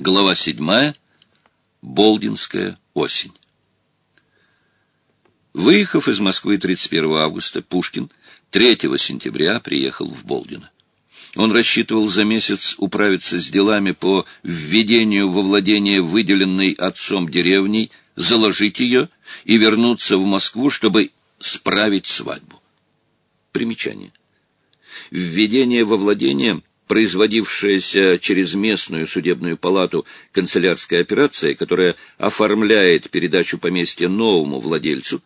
Глава седьмая. Болдинская осень. Выехав из Москвы 31 августа, Пушкин 3 сентября приехал в Болдино. Он рассчитывал за месяц управиться с делами по введению во владение выделенной отцом деревней, заложить ее и вернуться в Москву, чтобы справить свадьбу. Примечание. Введение во владение производившаяся через местную судебную палату канцелярская операция, которая оформляет передачу поместья новому владельцу,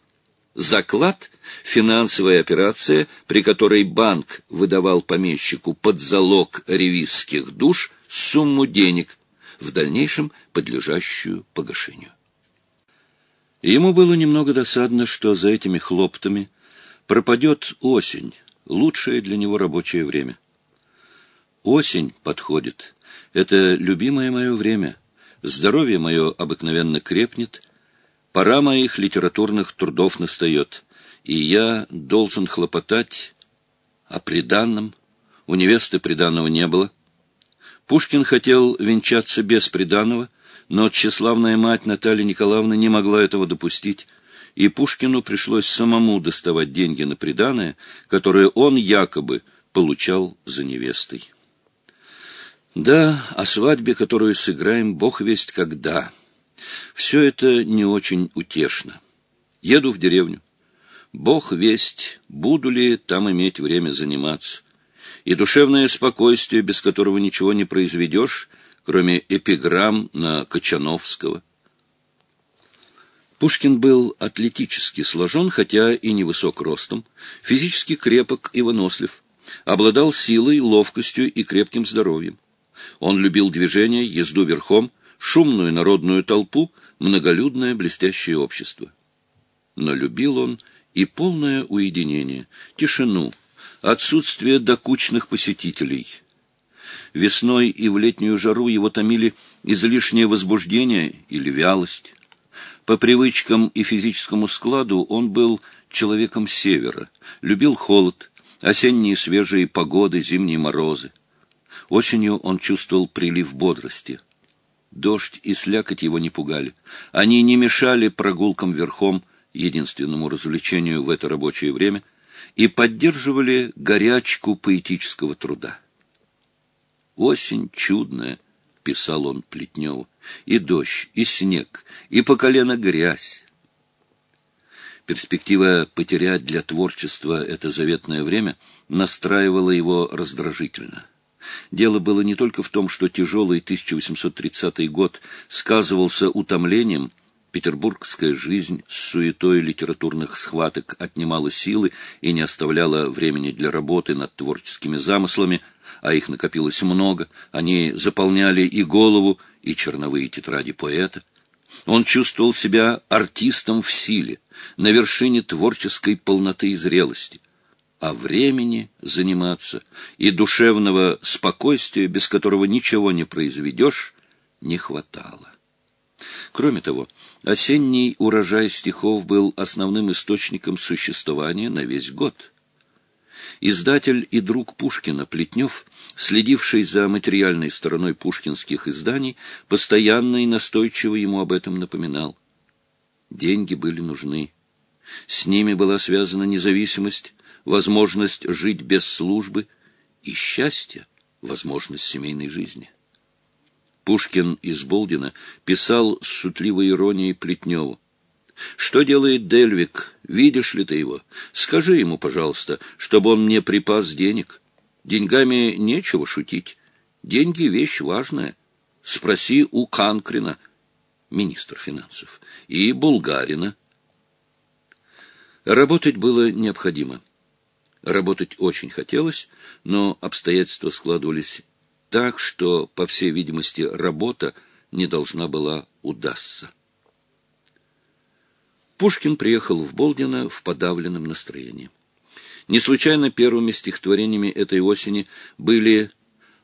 заклад – финансовая операция, при которой банк выдавал помещику под залог ревизских душ сумму денег, в дальнейшем подлежащую погашению. Ему было немного досадно, что за этими хлоптами пропадет осень, лучшее для него рабочее время. Осень подходит. Это любимое мое время. Здоровье мое обыкновенно крепнет. Пора моих литературных трудов настает. И я должен хлопотать о приданном. У невесты приданного не было. Пушкин хотел венчаться без приданного, но тщеславная мать Наталья Николаевна не могла этого допустить, и Пушкину пришлось самому доставать деньги на приданое, которое он якобы получал за невестой. Да, о свадьбе, которую сыграем, бог весть когда. Все это не очень утешно. Еду в деревню. Бог весть, буду ли там иметь время заниматься. И душевное спокойствие, без которого ничего не произведешь, кроме эпиграмм на Кочановского. Пушкин был атлетически сложен, хотя и невысок ростом, физически крепок и вынослив, обладал силой, ловкостью и крепким здоровьем. Он любил движение, езду верхом, шумную народную толпу, многолюдное блестящее общество. Но любил он и полное уединение, тишину, отсутствие докучных посетителей. Весной и в летнюю жару его томили излишнее возбуждение или вялость. По привычкам и физическому складу он был человеком севера, любил холод, осенние свежие погоды, зимние морозы. Осенью он чувствовал прилив бодрости. Дождь и слякоть его не пугали. Они не мешали прогулкам верхом, единственному развлечению в это рабочее время, и поддерживали горячку поэтического труда. «Осень чудная», — писал он Плетневу, — «и дождь, и снег, и по колено грязь». Перспектива потерять для творчества это заветное время настраивала его раздражительно. Дело было не только в том, что тяжелый 1830 год сказывался утомлением, петербургская жизнь с суетой литературных схваток отнимала силы и не оставляла времени для работы над творческими замыслами, а их накопилось много, они заполняли и голову, и черновые тетради поэта. Он чувствовал себя артистом в силе, на вершине творческой полноты и зрелости а времени заниматься и душевного спокойствия, без которого ничего не произведешь, не хватало. Кроме того, осенний урожай стихов был основным источником существования на весь год. Издатель и друг Пушкина Плетнев, следивший за материальной стороной пушкинских изданий, постоянно и настойчиво ему об этом напоминал. Деньги были нужны. С ними была связана независимость, возможность жить без службы и счастье, возможность семейной жизни. Пушкин из Болдина писал с шутливой иронией Плетневу. «Что делает Дельвик? Видишь ли ты его? Скажи ему, пожалуйста, чтобы он мне припас денег. Деньгами нечего шутить. Деньги — вещь важная. Спроси у Канкрина, министр финансов, и Булгарина». Работать было необходимо. Работать очень хотелось, но обстоятельства складывались так, что, по всей видимости, работа не должна была удастся. Пушкин приехал в Болдино в подавленном настроении. Не случайно первыми стихотворениями этой осени были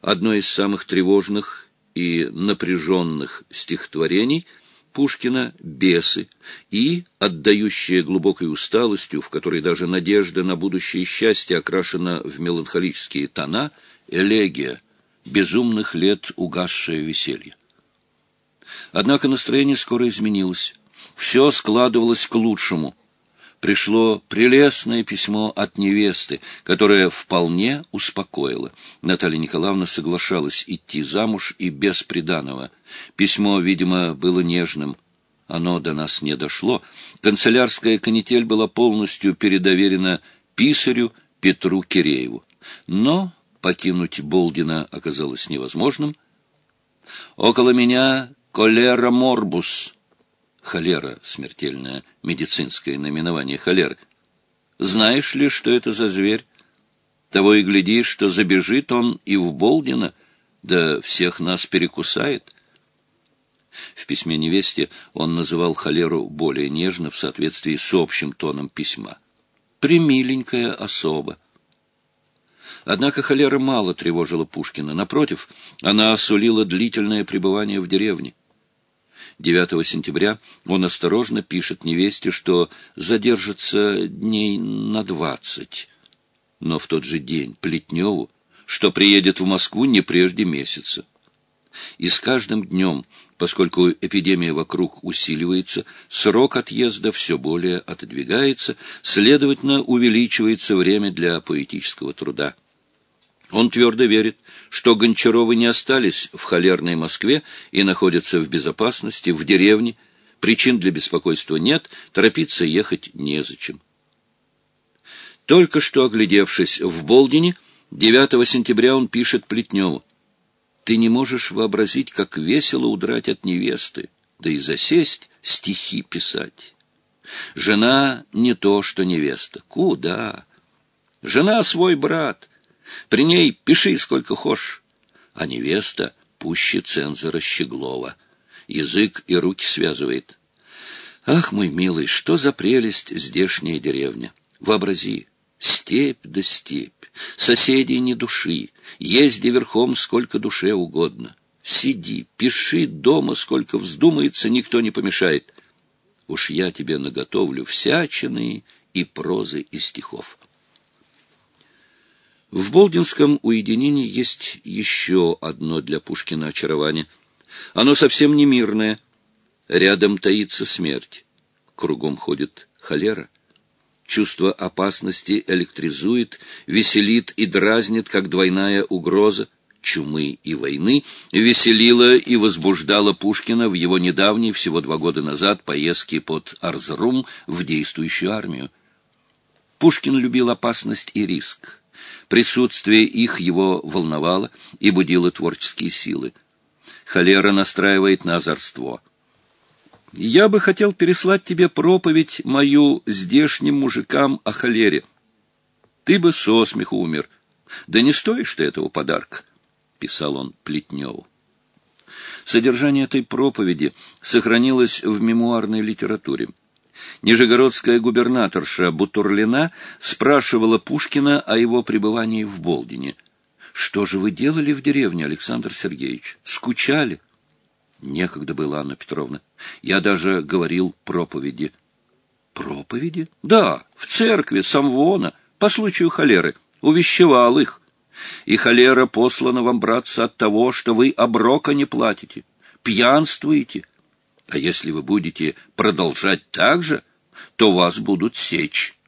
одно из самых тревожных и напряженных стихотворений — Пушкина «Бесы» и, отдающая глубокой усталостью, в которой даже надежда на будущее счастье окрашена в меланхолические тона, элегия, безумных лет угасшее веселье. Однако настроение скоро изменилось. Все складывалось к лучшему. Пришло прелестное письмо от невесты, которое вполне успокоило. Наталья Николаевна соглашалась идти замуж и без приданого. Письмо, видимо, было нежным. Оно до нас не дошло. Канцелярская канитель была полностью передоверена писарю Петру Кирееву. Но покинуть Болдина оказалось невозможным. Около меня колера морбус, холера, смертельное медицинское наименование холеры. Знаешь ли, что это за зверь? Того и гляди, что забежит он и в Болдина, да всех нас перекусает. В письме невесте он называл холеру более нежно в соответствии с общим тоном письма. «Примиленькая особа». Однако холера мало тревожила Пушкина. Напротив, она осулила длительное пребывание в деревне. 9 сентября он осторожно пишет невесте, что задержится дней на двадцать. Но в тот же день Плетневу, что приедет в Москву не прежде месяца. И с каждым днем, поскольку эпидемия вокруг усиливается, срок отъезда все более отодвигается, следовательно, увеличивается время для поэтического труда. Он твердо верит, что Гончаровы не остались в холерной Москве и находятся в безопасности, в деревне, причин для беспокойства нет, торопиться ехать незачем. Только что оглядевшись в Болдине, 9 сентября он пишет Плетневу. «Ты не можешь вообразить, как весело удрать от невесты, да и засесть стихи писать. Жена не то, что невеста. Куда? Жена свой брат» При ней пиши сколько хочешь. А невеста пуще цензора Щеглова. Язык и руки связывает. Ах, мой милый, что за прелесть здешняя деревня! Вообрази, степь да степь, соседей не души, езди верхом сколько душе угодно. Сиди, пиши дома сколько вздумается, никто не помешает. Уж я тебе наготовлю всячины и прозы и стихов. В Болдинском уединении есть еще одно для Пушкина очарование. Оно совсем не мирное. Рядом таится смерть. Кругом ходит холера. Чувство опасности электризует, веселит и дразнит, как двойная угроза чумы и войны, веселила и возбуждала Пушкина в его недавней, всего два года назад, поездке под Арзрум в действующую армию. Пушкин любил опасность и риск. Присутствие их его волновало и будило творческие силы. Холера настраивает на озорство. «Я бы хотел переслать тебе проповедь мою здешним мужикам о холере. Ты бы со смеху умер. Да не стоишь ты этого подарка», — писал он Плетневу. Содержание этой проповеди сохранилось в мемуарной литературе. Нижегородская губернаторша Бутурлина спрашивала Пушкина о его пребывании в Болдине. «Что же вы делали в деревне, Александр Сергеевич? Скучали?» «Некогда было, Анна Петровна. Я даже говорил проповеди». «Проповеди?» «Да, в церкви Самвона, по случаю холеры. Увещевал их. И холера послана вам, братцы, от того, что вы оброка не платите, пьянствуете» А если вы будете продолжать так же, то вас будут сечь.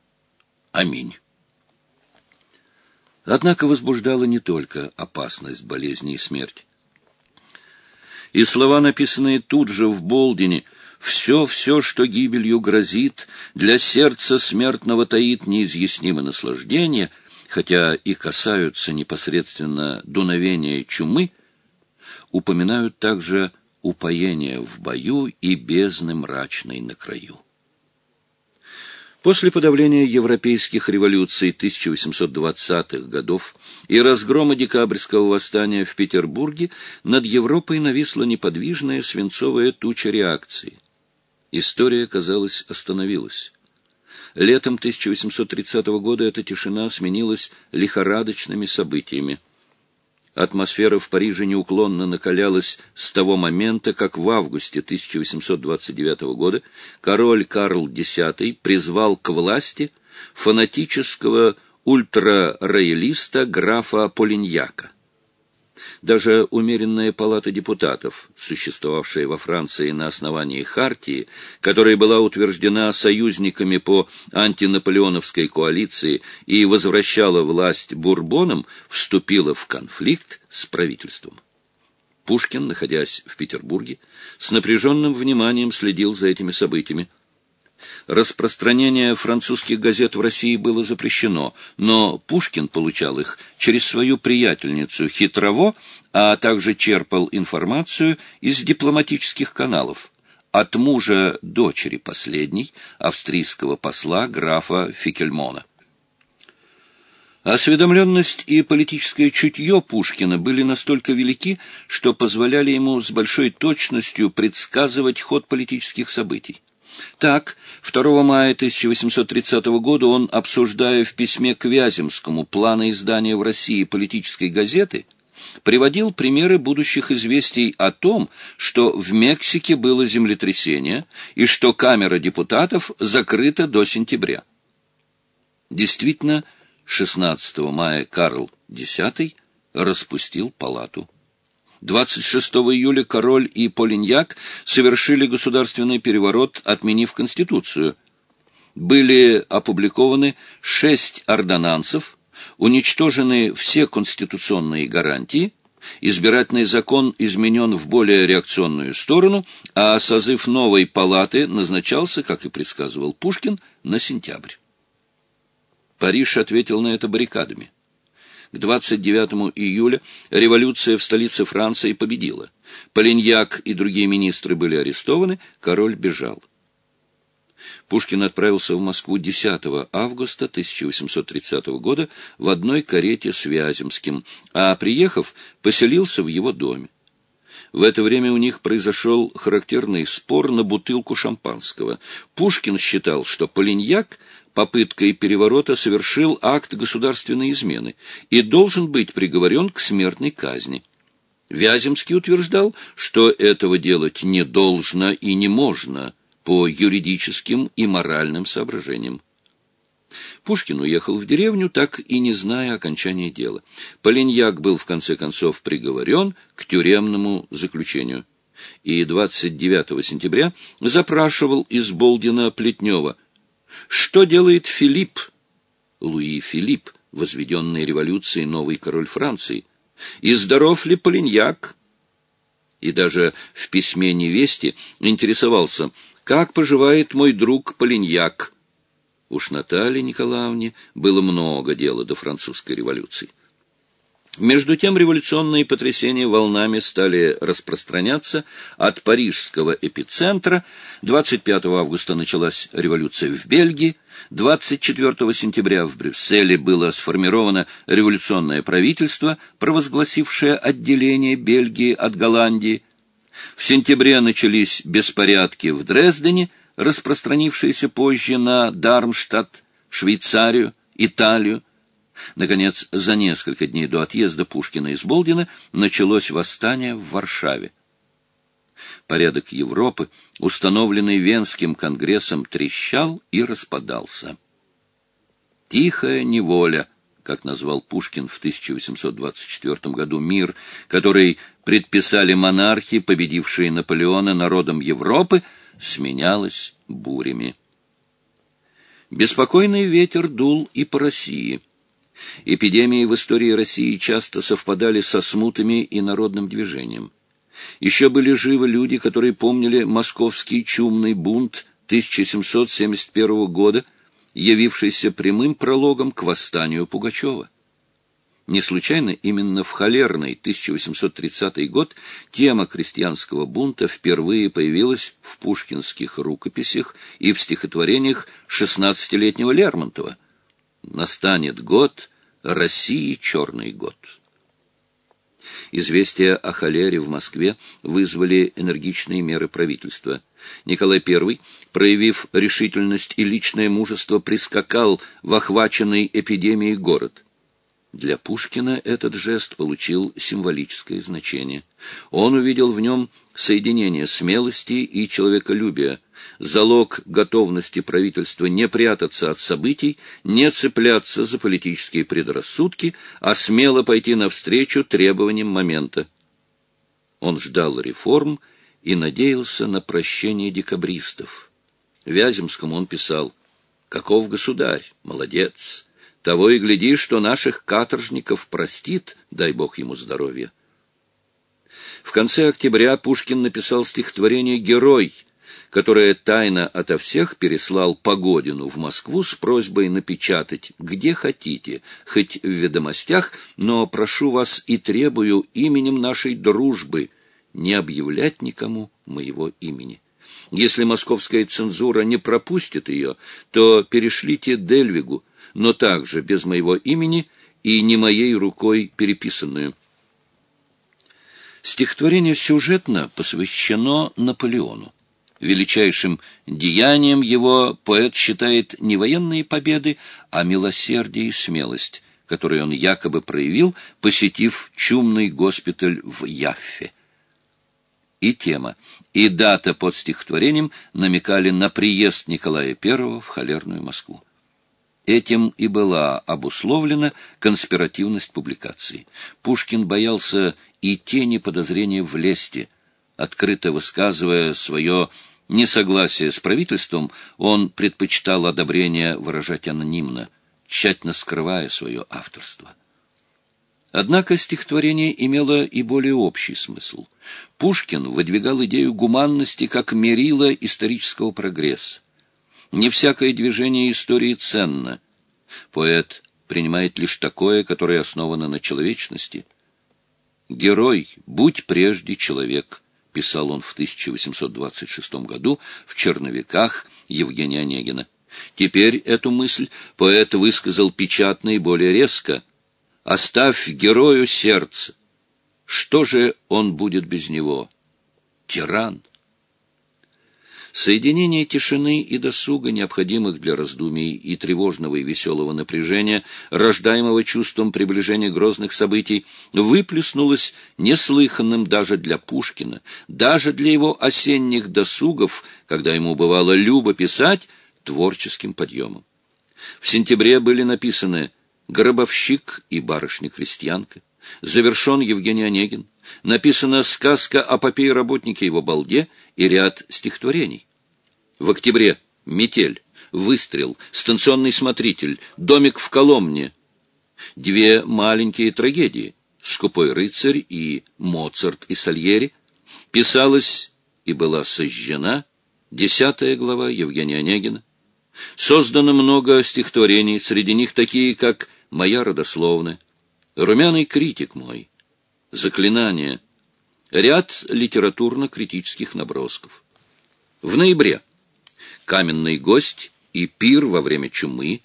Аминь. Однако возбуждала не только опасность болезни и смерти. И слова, написанные тут же в Болдине, «Все-все, что гибелью грозит, для сердца смертного таит неизъяснимое наслаждение», хотя и касаются непосредственно дуновения чумы, упоминают также упоение в бою и бездны мрачной на краю. После подавления европейских революций 1820-х годов и разгрома декабрьского восстания в Петербурге над Европой нависла неподвижная свинцовая туча реакции. История, казалось, остановилась. Летом 1830 года эта тишина сменилась лихорадочными событиями. Атмосфера в Париже неуклонно накалялась с того момента, как в августе 1829 года король Карл X призвал к власти фанатического ультрароялиста графа Полиньяка. Даже умеренная палата депутатов, существовавшая во Франции на основании хартии, которая была утверждена союзниками по антинаполеоновской коалиции и возвращала власть бурбонам, вступила в конфликт с правительством. Пушкин, находясь в Петербурге, с напряженным вниманием следил за этими событиями. Распространение французских газет в России было запрещено, но Пушкин получал их через свою приятельницу Хитрово, а также черпал информацию из дипломатических каналов от мужа дочери последней, австрийского посла графа Фикельмона. Осведомленность и политическое чутье Пушкина были настолько велики, что позволяли ему с большой точностью предсказывать ход политических событий. Так, 2 мая 1830 года он, обсуждая в письме к Вяземскому планы издания в России политической газеты, приводил примеры будущих известий о том, что в Мексике было землетрясение и что Камера депутатов закрыта до сентября. Действительно, 16 мая Карл X распустил палату. 26 июля король и Полиньяк совершили государственный переворот, отменив Конституцию. Были опубликованы шесть ордонансов, уничтожены все конституционные гарантии, избирательный закон изменен в более реакционную сторону, а созыв новой палаты назначался, как и предсказывал Пушкин, на сентябрь. Париж ответил на это баррикадами. К 29 июля революция в столице Франции победила. Полиньяк и другие министры были арестованы, король бежал. Пушкин отправился в Москву 10 августа 1830 года в одной карете с Вяземским, а, приехав, поселился в его доме. В это время у них произошел характерный спор на бутылку шампанского. Пушкин считал, что Полиньяк попыткой переворота совершил акт государственной измены и должен быть приговорен к смертной казни. Вяземский утверждал, что этого делать не должно и не можно по юридическим и моральным соображениям. Пушкин уехал в деревню, так и не зная окончания дела. Полиньяк был в конце концов приговорен к тюремному заключению. И 29 сентября запрашивал из Болдина Плетнева – что делает Филипп, Луи Филипп, возведенный революцией новый король Франции? И здоров ли Полиньяк? И даже в письме невесте интересовался, как поживает мой друг Полиньяк. Уж Наталье Николаевне было много дела до французской революции. Между тем революционные потрясения волнами стали распространяться от парижского эпицентра. 25 августа началась революция в Бельгии. 24 сентября в Брюсселе было сформировано революционное правительство, провозгласившее отделение Бельгии от Голландии. В сентябре начались беспорядки в Дрездене, распространившиеся позже на Дармштадт, Швейцарию, Италию, Наконец, за несколько дней до отъезда Пушкина из Болдина началось восстание в Варшаве. Порядок Европы, установленный Венским конгрессом, трещал и распадался. «Тихая неволя», как назвал Пушкин в 1824 году мир, который предписали монархи, победившие Наполеона народом Европы, сменялась бурями. Беспокойный ветер дул и по России – Эпидемии в истории России часто совпадали со смутами и народным движением. Еще были живы люди, которые помнили московский чумный бунт 1771 года, явившийся прямым прологом к восстанию Пугачева. Не случайно именно в холерный 1830 год тема крестьянского бунта впервые появилась в пушкинских рукописях и в стихотворениях шестнадцатилетнего Лермонтова. Настанет год, России черный год. Известия о холере в Москве вызвали энергичные меры правительства. Николай I, проявив решительность и личное мужество, прискакал в охваченный эпидемией город. Для Пушкина этот жест получил символическое значение. Он увидел в нем соединение смелости и человеколюбия, залог готовности правительства не прятаться от событий, не цепляться за политические предрассудки, а смело пойти навстречу требованиям момента. Он ждал реформ и надеялся на прощение декабристов. Вяземскому он писал «Каков государь? Молодец! Того и гляди, что наших каторжников простит, дай бог ему здоровья». В конце октября Пушкин написал стихотворение «Герой», которое тайно ото всех переслал Погодину в Москву с просьбой напечатать где хотите, хоть в ведомостях, но прошу вас и требую именем нашей дружбы не объявлять никому моего имени. Если московская цензура не пропустит ее, то перешлите Дельвигу, но также без моего имени и не моей рукой переписанную. Стихотворение сюжетно посвящено Наполеону. Величайшим деянием его поэт считает не военные победы, а милосердие и смелость, которые он якобы проявил, посетив чумный госпиталь в Яффе. И тема, и дата под стихотворением намекали на приезд Николая I в холерную Москву. Этим и была обусловлена конспиративность публикации. Пушкин боялся и тени подозрения в лесте, открыто высказывая свое несогласие с правительством, он предпочитал одобрение выражать анонимно, тщательно скрывая свое авторство. Однако стихотворение имело и более общий смысл. Пушкин выдвигал идею гуманности как мерила исторического прогресса. Не всякое движение истории ценно. Поэт принимает лишь такое, которое основано на человечности. «Герой, будь прежде человек», — писал он в 1826 году в «Черновиках» Евгения Онегина. Теперь эту мысль поэт высказал печатно и более резко. «Оставь герою сердце. Что же он будет без него? Тиран». Соединение тишины и досуга, необходимых для раздумий и тревожного и веселого напряжения, рождаемого чувством приближения грозных событий, выплеснулось неслыханным даже для Пушкина, даже для его осенних досугов, когда ему бывало любо писать, творческим подъемом. В сентябре были написаны «Гробовщик и барышня-крестьянка», завершен Евгений Онегин, написана сказка о попе и работнике его балде и ряд стихотворений. В октябре «Метель», «Выстрел», «Станционный смотритель», «Домик в Коломне». Две маленькие трагедии «Скупой рыцарь» и «Моцарт и Сальери» писалась и была сожжена десятая глава Евгения Онегина. Создано много стихотворений, среди них такие, как «Моя родословная», «Румяный критик мой», «Заклинание», ряд литературно-критических набросков. В ноябре «Каменный гость» и «Пир во время чумы»,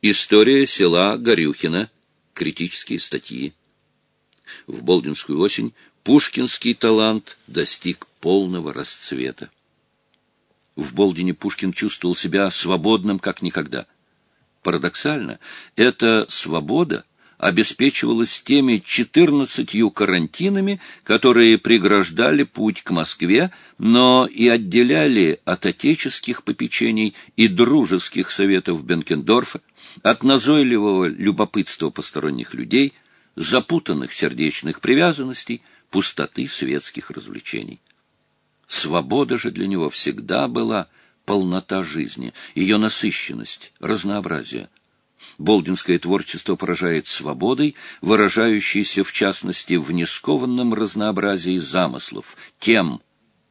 «История села Горюхина», критические статьи. В Болдинскую осень пушкинский талант достиг полного расцвета. В Болдине Пушкин чувствовал себя свободным, как никогда. Парадоксально, эта свобода обеспечивалась теми четырнадцатью карантинами, которые преграждали путь к Москве, но и отделяли от отеческих попечений и дружеских советов Бенкендорфа, от назойливого любопытства посторонних людей, запутанных сердечных привязанностей, пустоты светских развлечений. Свобода же для него всегда была полнота жизни, ее насыщенность, разнообразие – Болдинское творчество поражает свободой, выражающейся в частности в нескованном разнообразии замыслов, тем,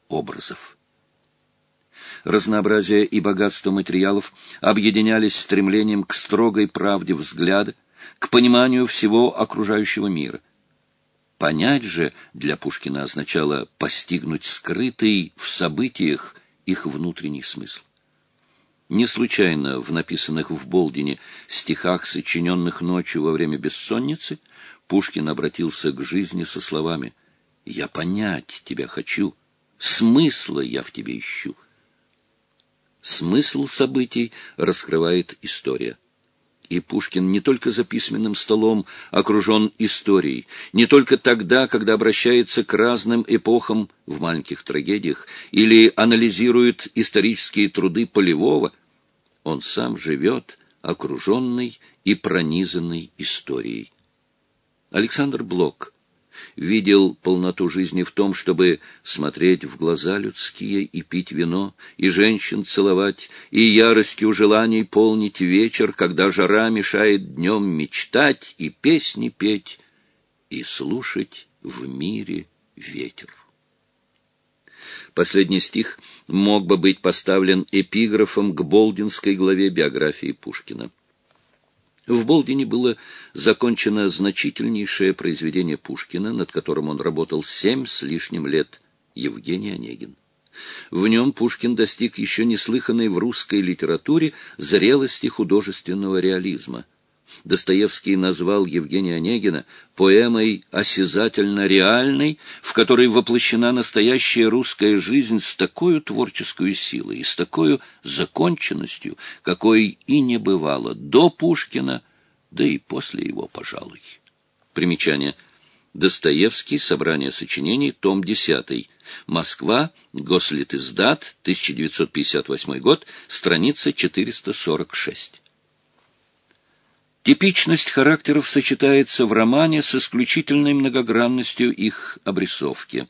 образов. Разнообразие и богатство материалов объединялись стремлением к строгой правде взгляда, к пониманию всего окружающего мира. Понять же для Пушкина означало постигнуть скрытый в событиях их внутренний смысл. Не случайно в написанных в Болдине стихах, сочиненных ночью во время бессонницы, Пушкин обратился к жизни со словами «Я понять тебя хочу, смысла я в тебе ищу». Смысл событий раскрывает история. и Пушкин не только за письменным столом окружен историей, не только тогда, когда обращается к разным эпохам в маленьких трагедиях или анализирует исторические труды Полевого, он сам живет окруженный и пронизанный историей. Александр Блок видел полноту жизни в том, чтобы смотреть в глаза людские и пить вино, и женщин целовать, и яростью желаний полнить вечер, когда жара мешает днем мечтать и песни петь, и слушать в мире ветер. Последний стих мог бы быть поставлен эпиграфом к Болдинской главе биографии Пушкина. В Болдине было закончено значительнейшее произведение Пушкина, над которым он работал семь с лишним лет, Евгений Онегин. В нем Пушкин достиг еще неслыханной в русской литературе зрелости художественного реализма. Достоевский назвал Евгения Онегина поэмой осязательно-реальной, в которой воплощена настоящая русская жизнь с такой творческой силой и с такой законченностью, какой и не бывало до Пушкина, да и после его, пожалуй. Примечание. Достоевский. Собрание сочинений. Том 10. Москва. Гослитиздат. 1958 год. Страница 446. Типичность характеров сочетается в романе с исключительной многогранностью их обрисовки.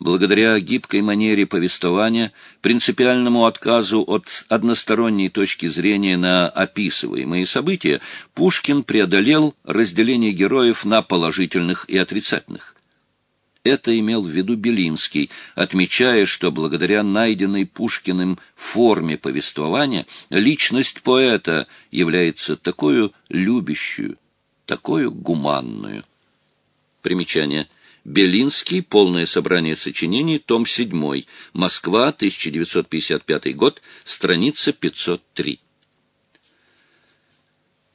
Благодаря гибкой манере повествования, принципиальному отказу от односторонней точки зрения на описываемые события, Пушкин преодолел разделение героев на положительных и отрицательных. Это имел в виду Белинский, отмечая, что благодаря найденной Пушкиным форме повествования личность поэта является такой любящую, такой гуманную. Примечание. Белинский. Полное собрание сочинений. Том 7. Москва. 1955 год. Страница 503.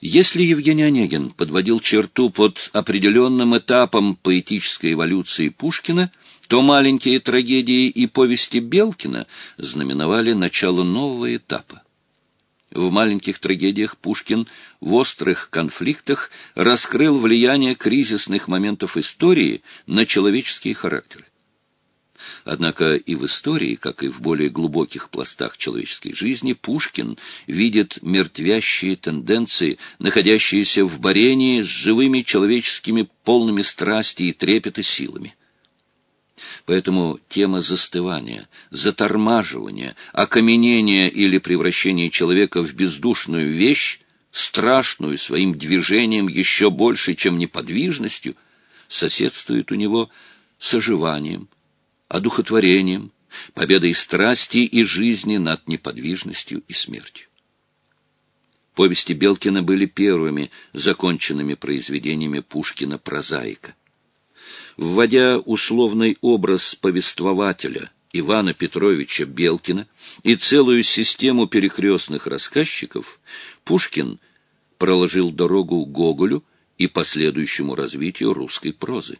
Если Евгений Онегин подводил черту под определенным этапом поэтической эволюции Пушкина, то маленькие трагедии и повести Белкина знаменовали начало нового этапа. В маленьких трагедиях Пушкин в острых конфликтах раскрыл влияние кризисных моментов истории на человеческие характеры. Однако и в истории, как и в более глубоких пластах человеческой жизни, Пушкин видит мертвящие тенденции, находящиеся в борении с живыми человеческими полными страсти и трепета силами. Поэтому тема застывания, затормаживания, окаменения или превращения человека в бездушную вещь, страшную своим движением еще больше, чем неподвижностью, соседствует у него с оживанием, одухотворением, победой страсти и жизни над неподвижностью и смертью. Повести Белкина были первыми законченными произведениями Пушкина-прозаика. Вводя условный образ повествователя Ивана Петровича Белкина и целую систему перекрестных рассказчиков, Пушкин проложил дорогу Гоголю и последующему развитию русской прозы.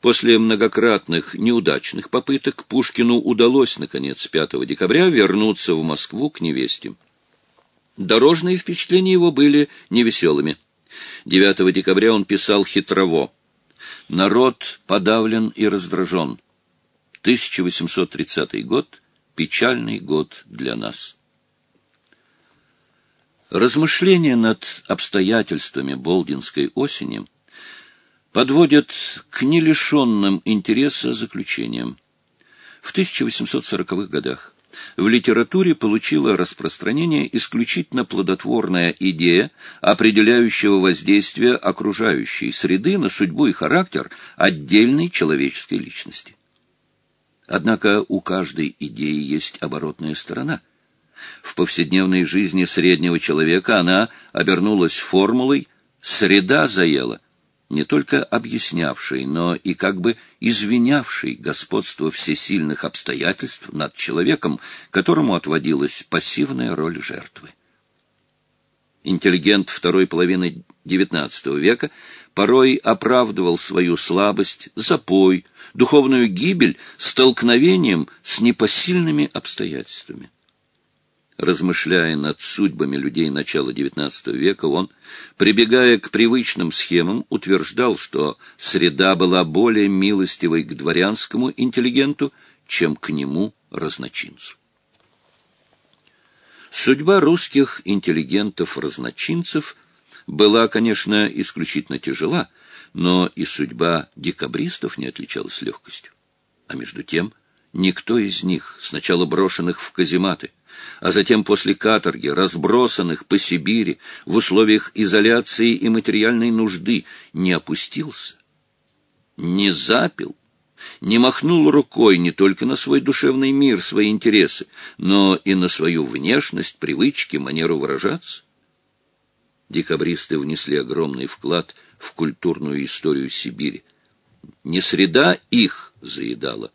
После многократных неудачных попыток Пушкину удалось, наконец, 5 декабря вернуться в Москву к невесте. Дорожные впечатления его были невеселыми. 9 декабря он писал хитрово. «Народ подавлен и раздражен. 1830 год — печальный год для нас». Размышления над обстоятельствами Болдинской осени — подводят к нелишенным интереса заключениям. В 1840-х годах в литературе получила распространение исключительно плодотворная идея определяющего воздействия окружающей среды на судьбу и характер отдельной человеческой личности. Однако у каждой идеи есть оборотная сторона. В повседневной жизни среднего человека она обернулась формулой «среда заела», не только объяснявший, но и как бы извинявший господство всесильных обстоятельств над человеком, которому отводилась пассивная роль жертвы. Интеллигент второй половины XIX века порой оправдывал свою слабость, запой, духовную гибель столкновением с непосильными обстоятельствами. Размышляя над судьбами людей начала XIX века, он, прибегая к привычным схемам, утверждал, что среда была более милостивой к дворянскому интеллигенту, чем к нему, разночинцу. Судьба русских интеллигентов-разночинцев была, конечно, исключительно тяжела, но и судьба декабристов не отличалась легкостью. А между тем, никто из них, сначала брошенных в казематы, а затем после каторги, разбросанных по Сибири в условиях изоляции и материальной нужды, не опустился, не запил, не махнул рукой не только на свой душевный мир, свои интересы, но и на свою внешность, привычки, манеру выражаться. Декабристы внесли огромный вклад в культурную историю Сибири. Не среда их заедала,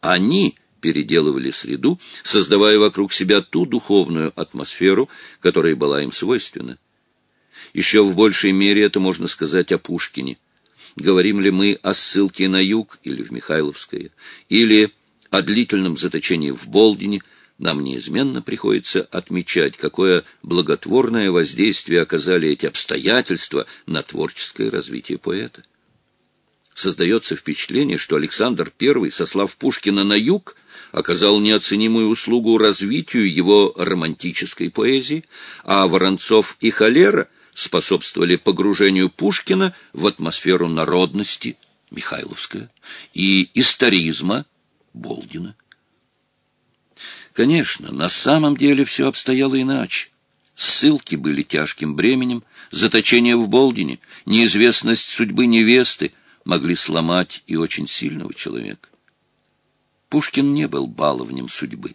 они — переделывали среду, создавая вокруг себя ту духовную атмосферу, которая была им свойственна. Еще в большей мере это можно сказать о Пушкине. Говорим ли мы о ссылке на юг или в Михайловское, или о длительном заточении в Болдине, нам неизменно приходится отмечать, какое благотворное воздействие оказали эти обстоятельства на творческое развитие поэта. Создается впечатление, что Александр I, сослав Пушкина на юг, оказал неоценимую услугу развитию его романтической поэзии, а Воронцов и Холера способствовали погружению Пушкина в атмосферу народности Михайловская и историзма Болдина. Конечно, на самом деле все обстояло иначе. Ссылки были тяжким бременем, заточение в Болдине, неизвестность судьбы невесты могли сломать и очень сильного человека. Пушкин не был баловнем судьбы.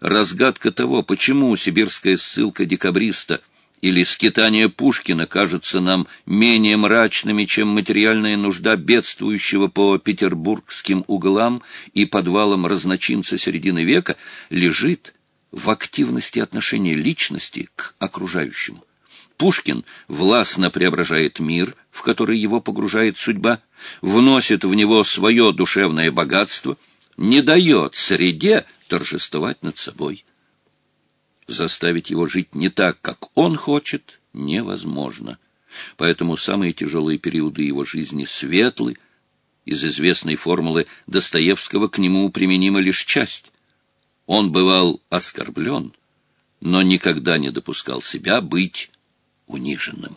Разгадка того, почему сибирская ссылка декабриста или скитания Пушкина кажутся нам менее мрачными, чем материальная нужда бедствующего по петербургским углам и подвалам разночинца середины века, лежит в активности отношения личности к окружающему. Пушкин властно преображает мир, в который его погружает судьба, вносит в него свое душевное богатство — не дает среде торжествовать над собой. Заставить его жить не так, как он хочет, невозможно. Поэтому самые тяжелые периоды его жизни светлы. Из известной формулы Достоевского к нему применима лишь часть. Он бывал оскорблен, но никогда не допускал себя быть униженным.